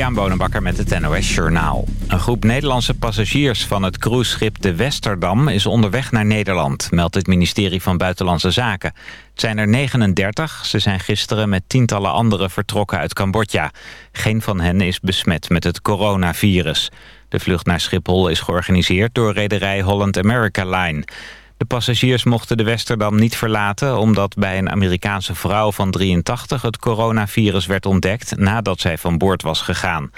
Christian Bonenbakker met het NOS Journaal. Een groep Nederlandse passagiers van het cruiseschip de Westerdam... is onderweg naar Nederland, meldt het ministerie van Buitenlandse Zaken. Het zijn er 39. Ze zijn gisteren met tientallen anderen vertrokken uit Cambodja. Geen van hen is besmet met het coronavirus. De vlucht naar Schiphol is georganiseerd door rederij Holland America Line... De passagiers mochten de Westerdam niet verlaten... omdat bij een Amerikaanse vrouw van 83 het coronavirus werd ontdekt... nadat zij van boord was gegaan.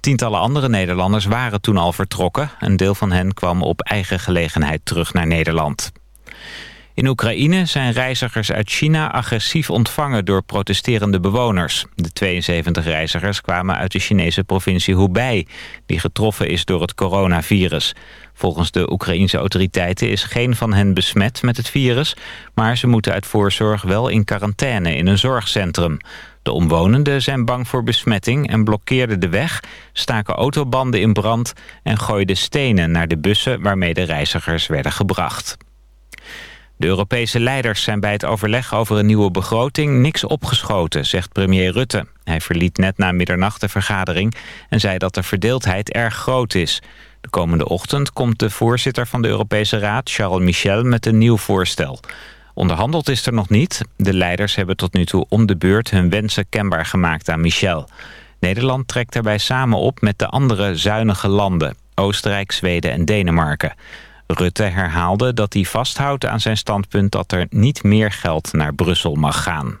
Tientallen andere Nederlanders waren toen al vertrokken. Een deel van hen kwam op eigen gelegenheid terug naar Nederland. In Oekraïne zijn reizigers uit China agressief ontvangen door protesterende bewoners. De 72 reizigers kwamen uit de Chinese provincie Hubei, die getroffen is door het coronavirus. Volgens de Oekraïense autoriteiten is geen van hen besmet met het virus... maar ze moeten uit voorzorg wel in quarantaine in een zorgcentrum. De omwonenden zijn bang voor besmetting en blokkeerden de weg... staken autobanden in brand en gooiden stenen naar de bussen... waarmee de reizigers werden gebracht. De Europese leiders zijn bij het overleg over een nieuwe begroting niks opgeschoten, zegt premier Rutte. Hij verliet net na middernacht de vergadering en zei dat de verdeeldheid erg groot is. De komende ochtend komt de voorzitter van de Europese Raad, Charles Michel, met een nieuw voorstel. Onderhandeld is er nog niet. De leiders hebben tot nu toe om de beurt hun wensen kenbaar gemaakt aan Michel. Nederland trekt daarbij samen op met de andere zuinige landen, Oostenrijk, Zweden en Denemarken. Rutte herhaalde dat hij vasthoudt aan zijn standpunt dat er niet meer geld naar Brussel mag gaan.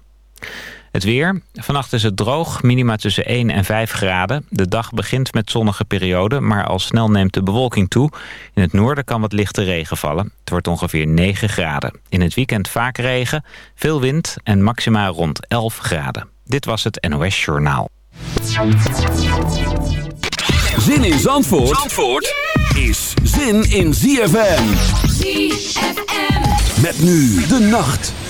Het weer. Vannacht is het droog, minima tussen 1 en 5 graden. De dag begint met zonnige perioden, maar al snel neemt de bewolking toe. In het noorden kan wat lichte regen vallen. Het wordt ongeveer 9 graden. In het weekend vaak regen, veel wind en maxima rond 11 graden. Dit was het NOS Journaal. Zin in Zandvoort, Zandvoort is zin in ZFM. ZFM. Met nu de nacht.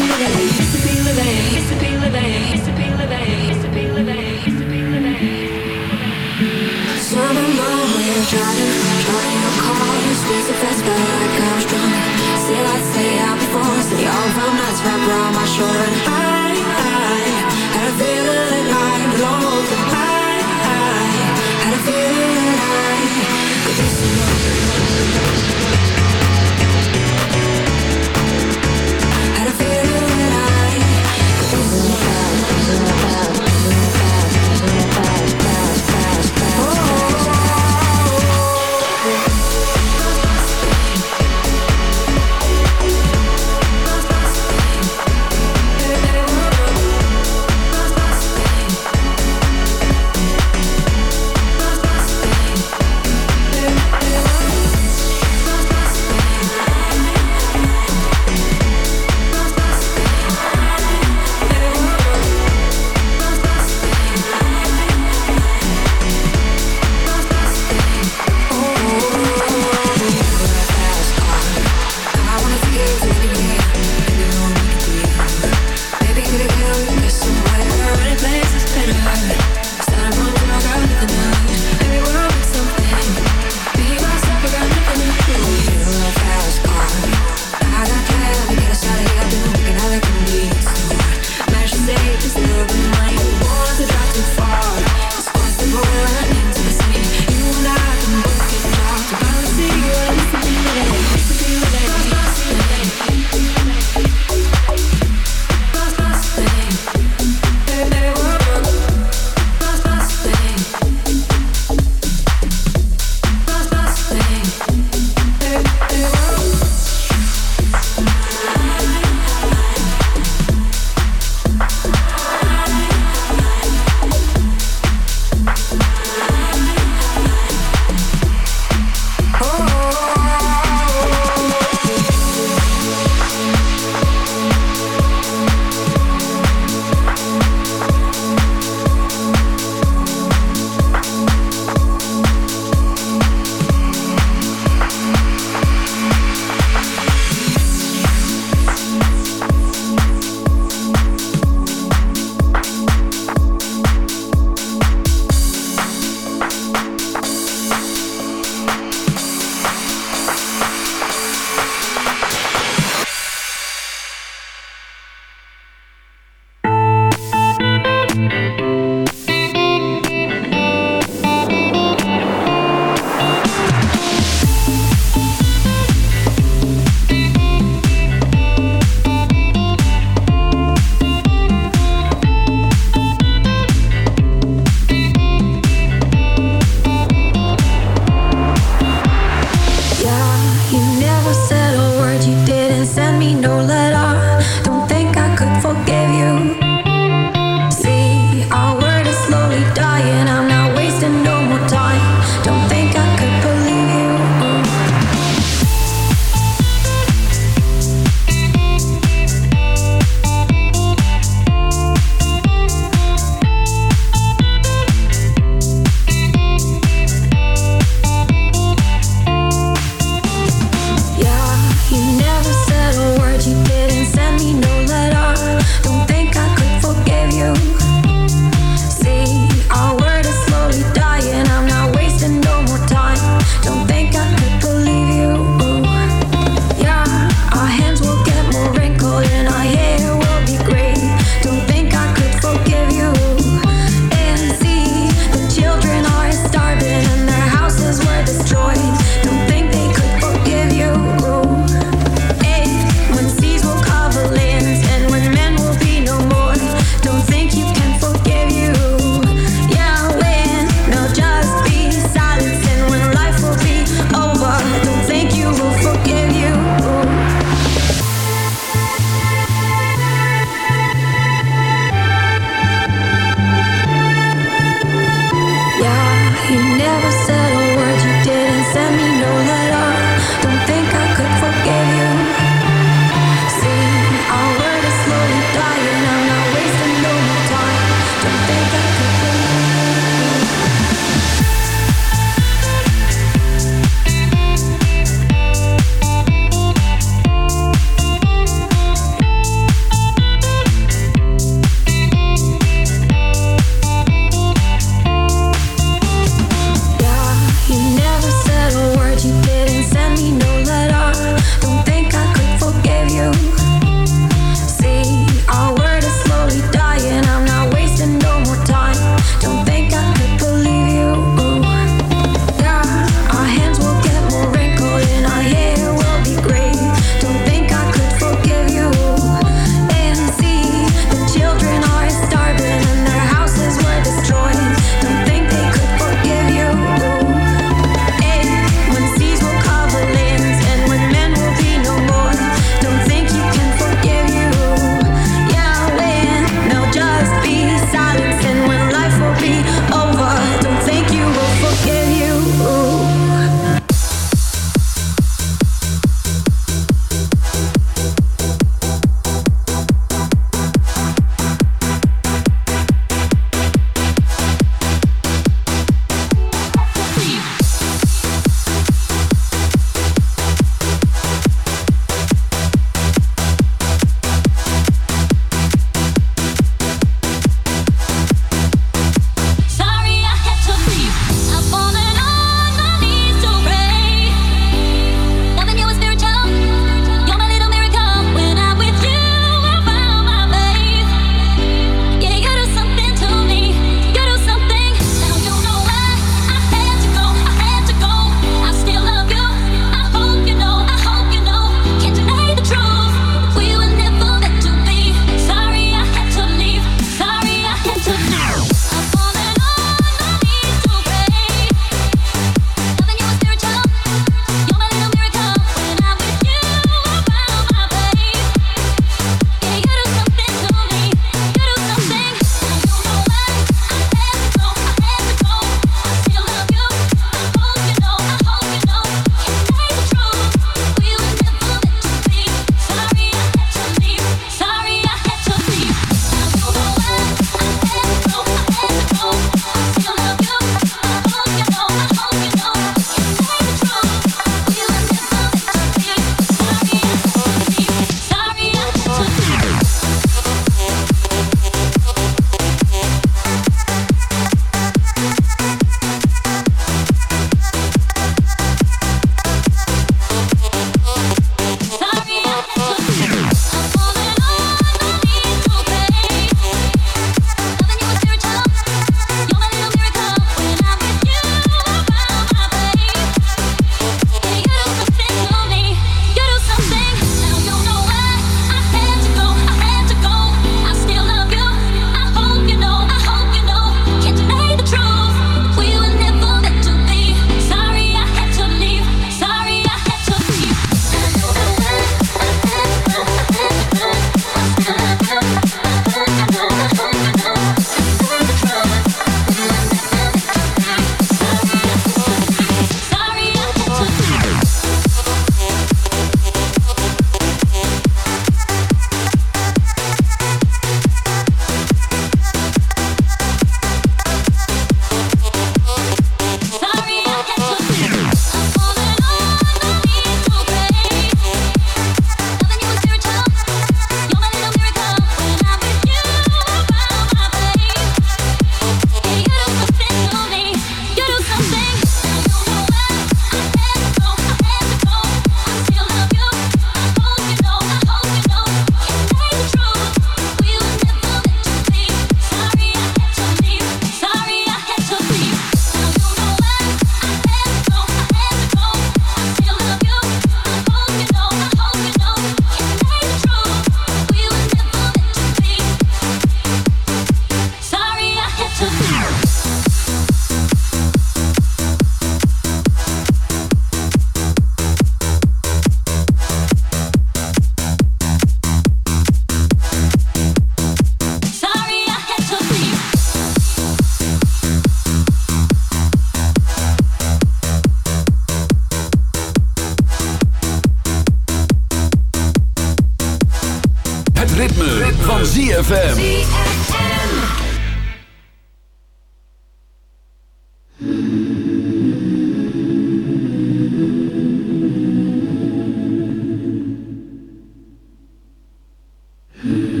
Don't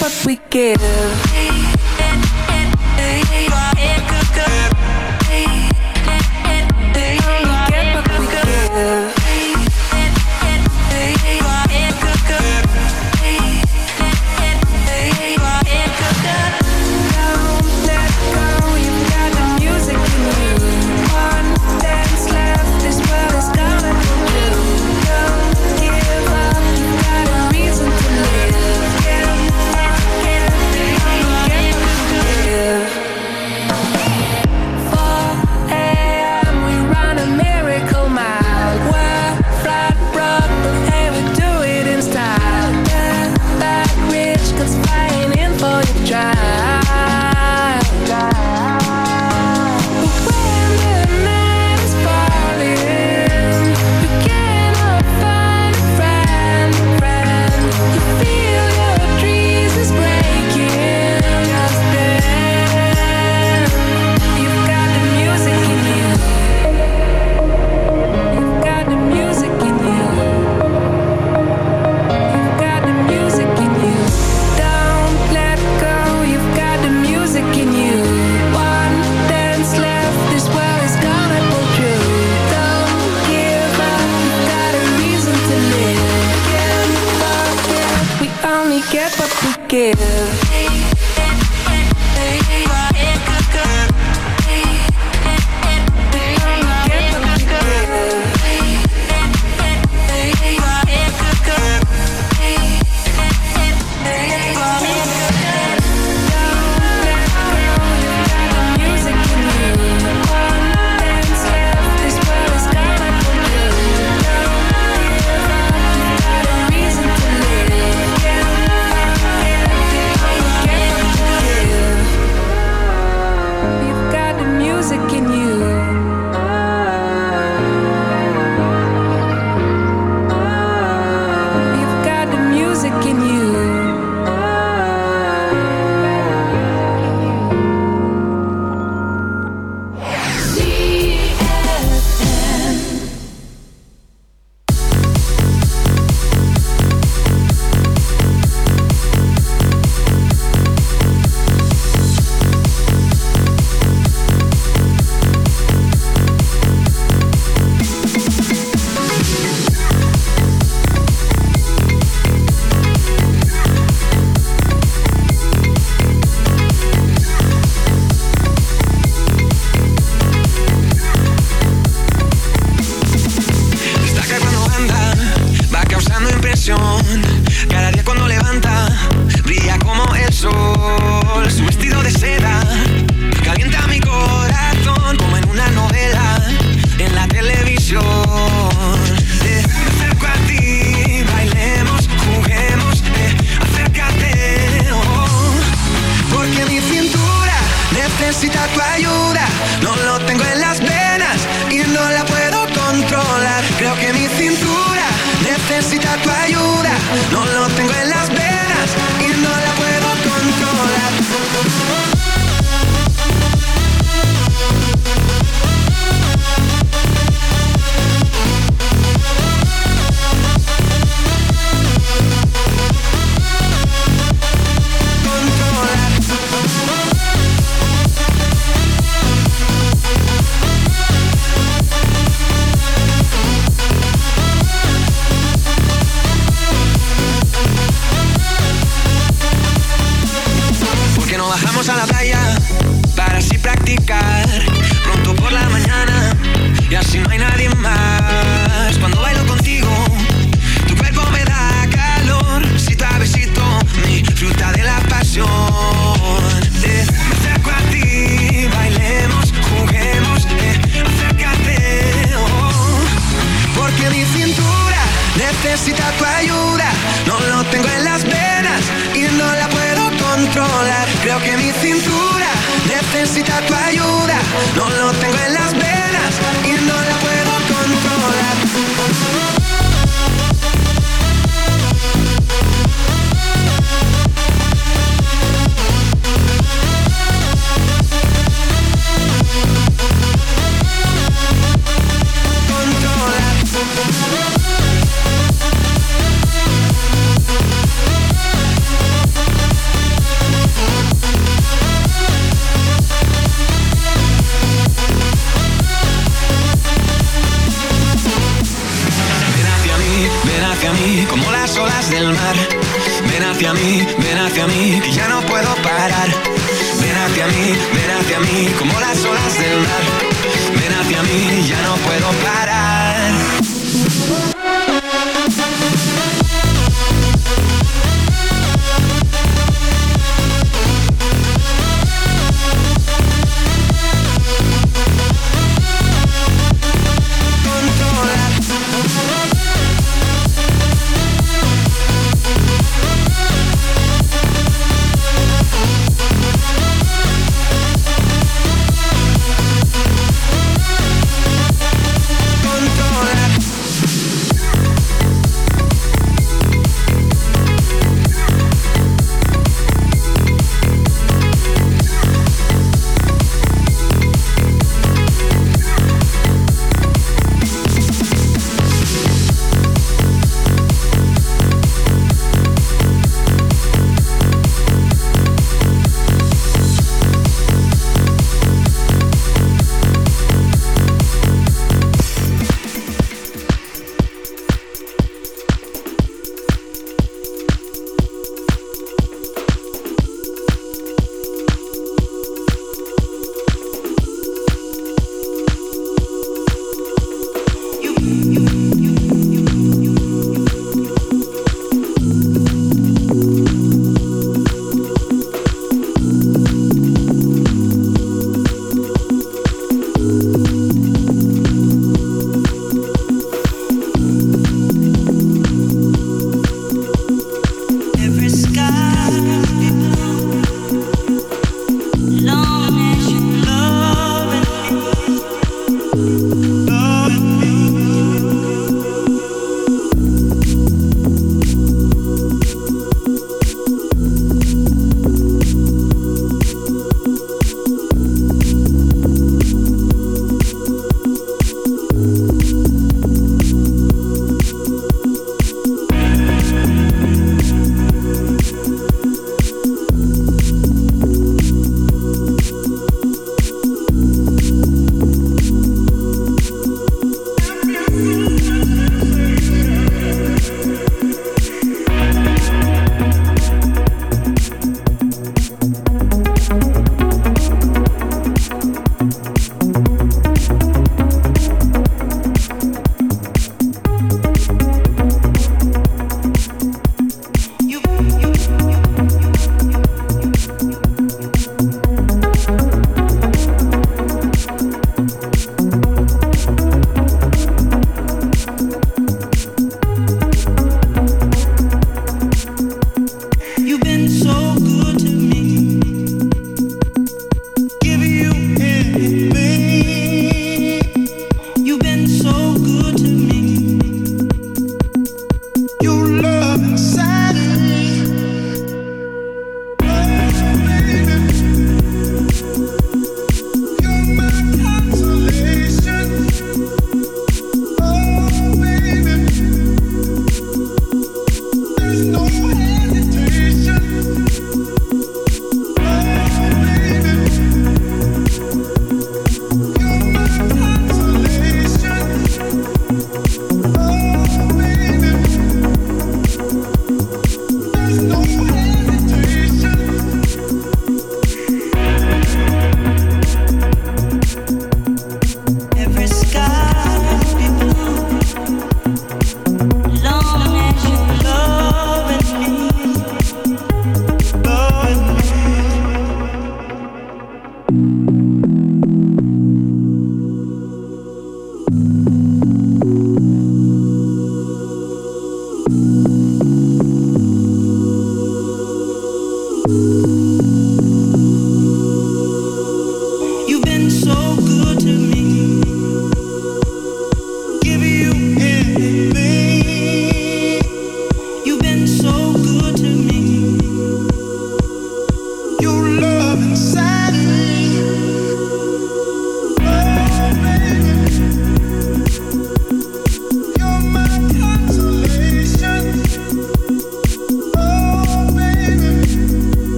what we give.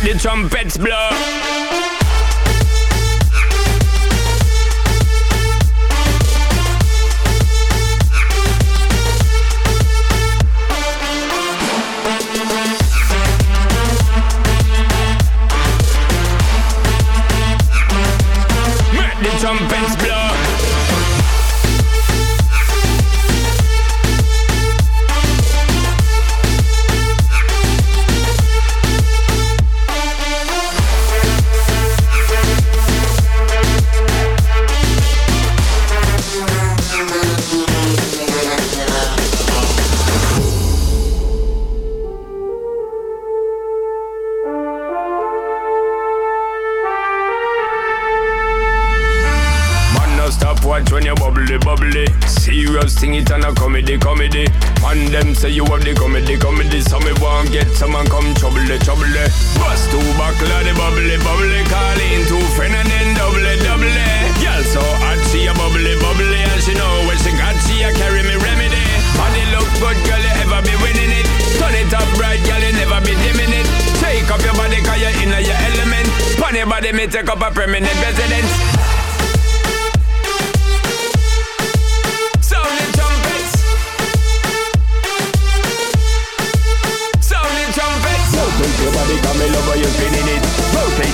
Make the trumpets blow Want get someone come trouble, trouble. Bust two buckle the bubbly, bubbly. Call in two friend and then double, double. Girl so hot, she a bubbly, bubbly. And she know when she got, she a carry me remedy. Body look good, girl, you ever be winning it. Turn it up right, girl, you never be dimming it. Take up your body, cause you're in your element. Pon your body, me take up a permanent residence.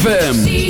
FM.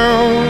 girl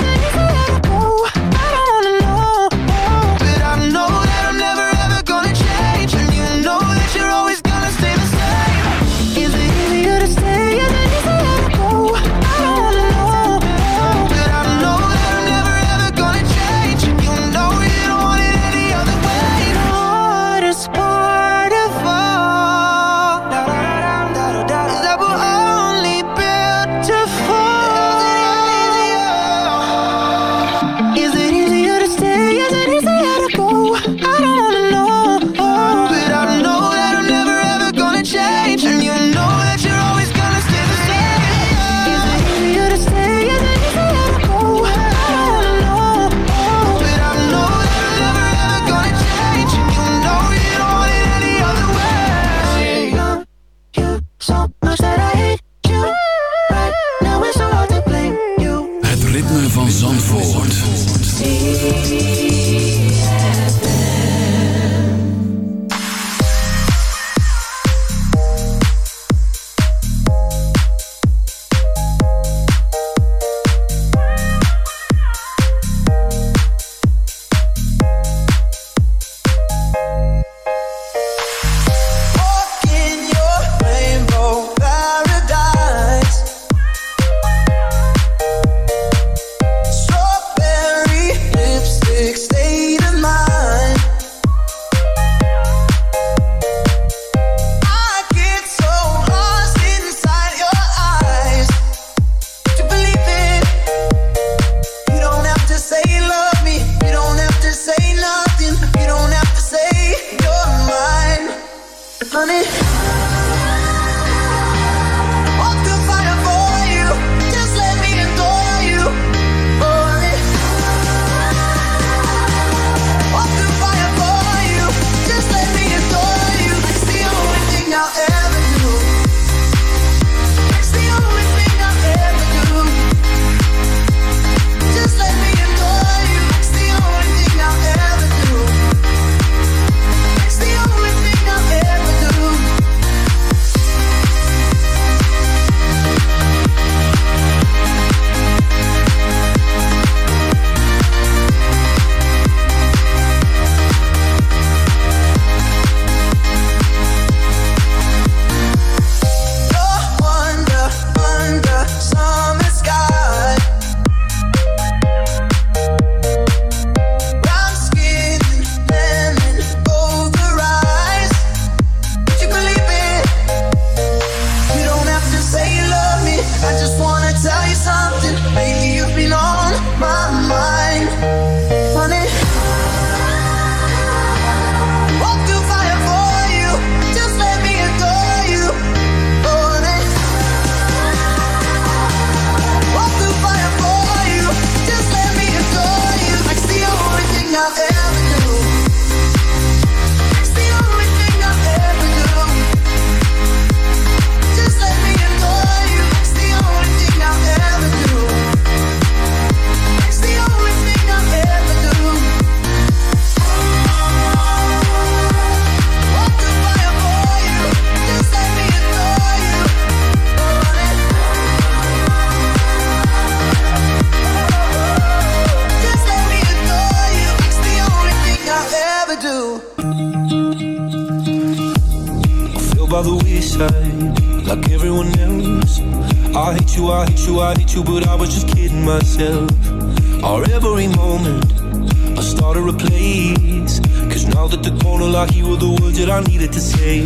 You were the words that I needed to say.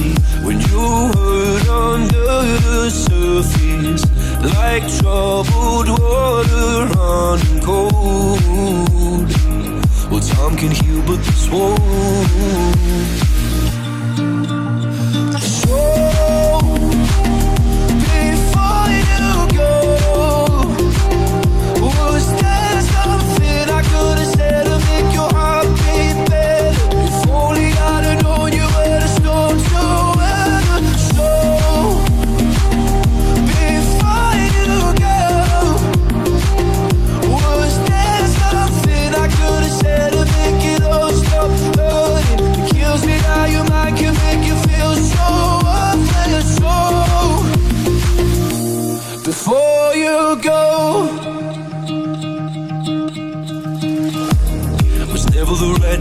When you hurt under the surface, like troubled water running cold. Well, time can heal, but this won't. Before you go, was there something I could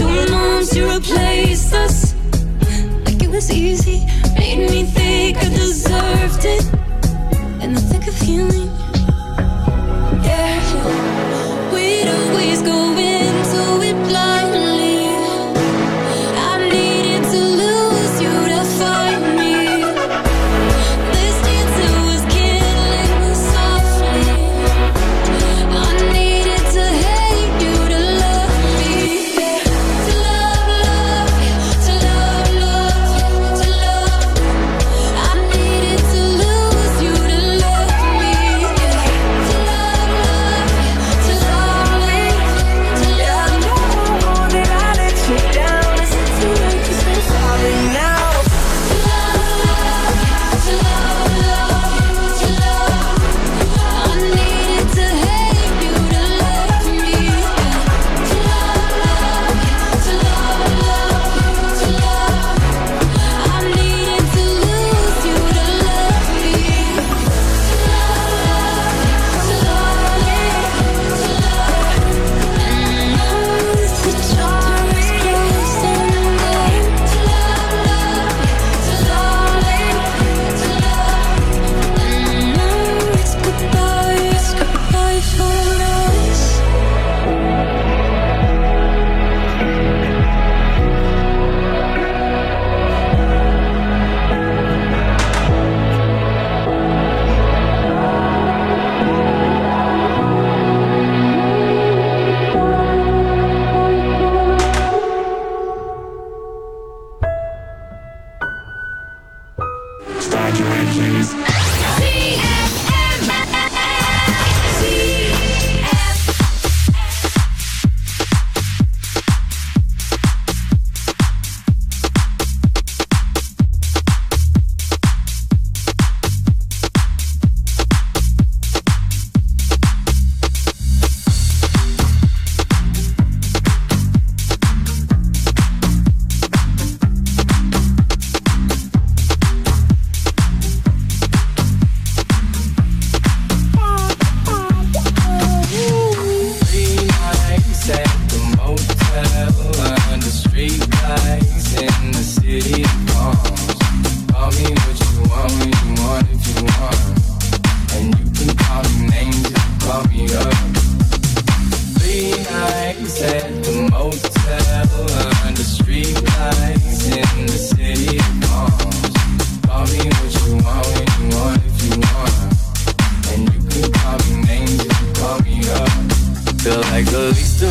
And two months to replace us. Like it was easy, made me think I deserved it. In the thick of healing.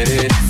a minute.